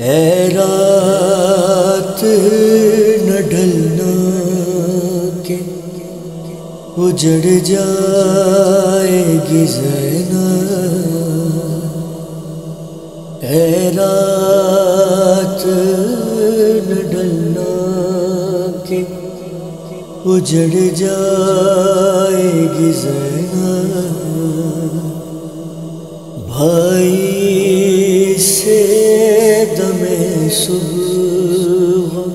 اے رات نہ ڈھلنا کے اجڑ جائے گی زینا۔ اے رات نہ ڈھلنا کے اجڑ جائے گی زینا۔ بھائی صبح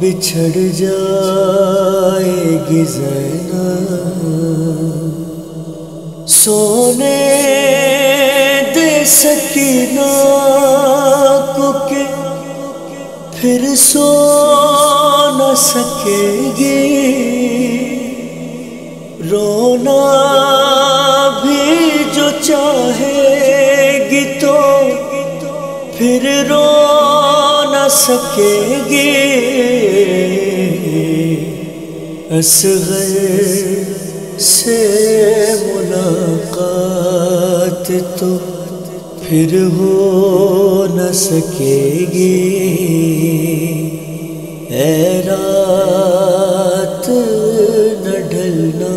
بچھڑ جائے گی زینا سونے دے سکینہ کو کہ پھر سو نہ سکے گی۔ رونا بھی جو چاہے گی تو پھر رو نہ سکے گی اصغر سے ملاقات تو پھر ہو نہ سکے گی۔ اے رات نہ ڈھلنا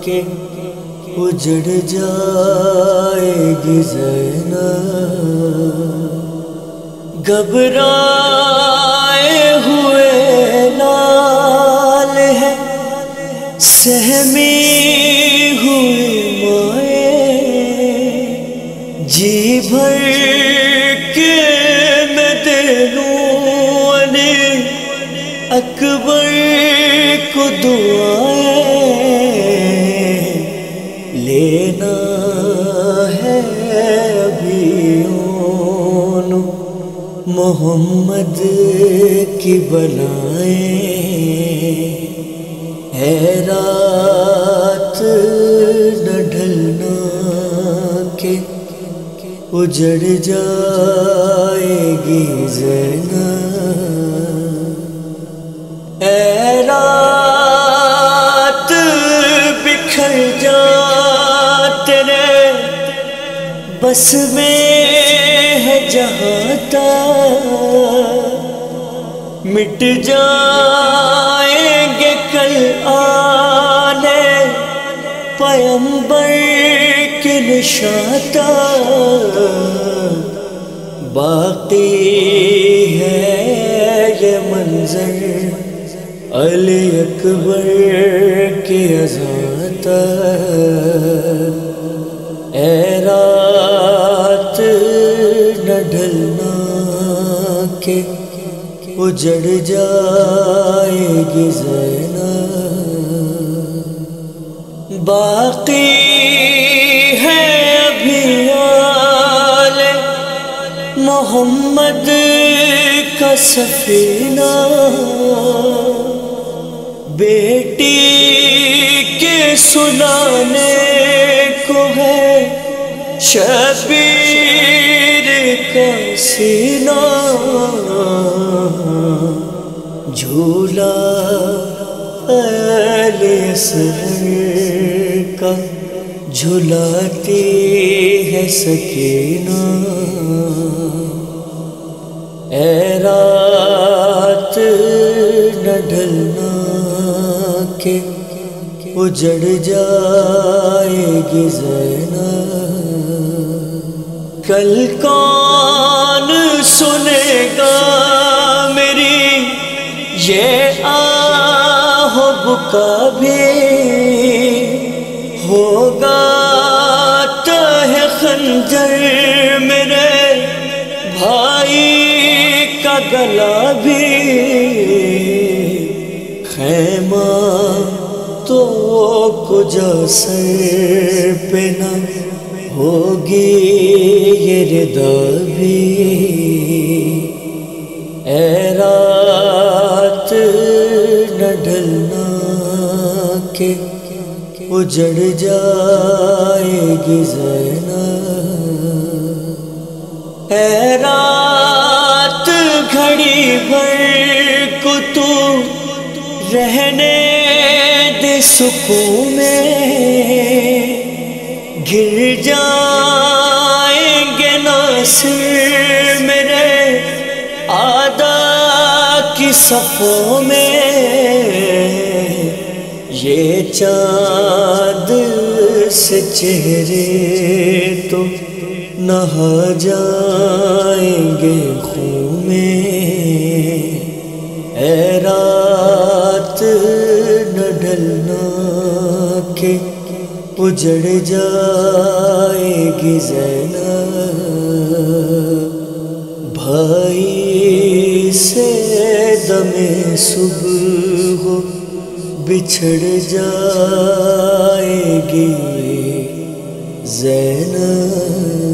کے اجڑ جائے گی زینا گھبرائے ہوئے لال ہے، سہمی ہوئی مائیں جی بھر کے میں دلوں اکبر کو دعائیں لینا۔ محمد کی بلائیں۔ اے رات نہ ڈھلنا کے اجڑ جائے گی زینا۔ اے رات بکھر جا تیرے، بس میں ہے جہاں مٹ جائیں گے کل آنے پیمبر کے نشاتا باقی ہے یہ منظر علی اکبر کی ازاتا اجڑ جائے گی زینا باقی ہے ابھی آل محمد کا سفینہ۔ بیٹی کے سنانے کو ہے شبیر۔ کا سینہ جھولا اصغر کا جھلاتی ہے سکینہ۔ اے رات نہ ڈھلنا کے اجڑ جائے گی زینا کل کون سنے گا میری؟ یہ آہ بکا بھی ہوگا تہ خنجر میرے بھائی کا گلا بھی۔ خیمہ تو کجا سر پہ نہ یہ اے رات نہ ڈھلنا کے اجڑ جائے گی زینا۔ اے رات گھڑی بھر کو تو رہنے دے سکون میں گر جائیں گے ناصر شہادا کی صفوں میں یہ چاند سے چہرے تو نہا جائیں گے خون میں۔ اے رات نہ ڈلنا کہ اجڑ جائے گی زینب۔ بھائی سے دم صبح ہو بچھڑ جائے گی زینب۔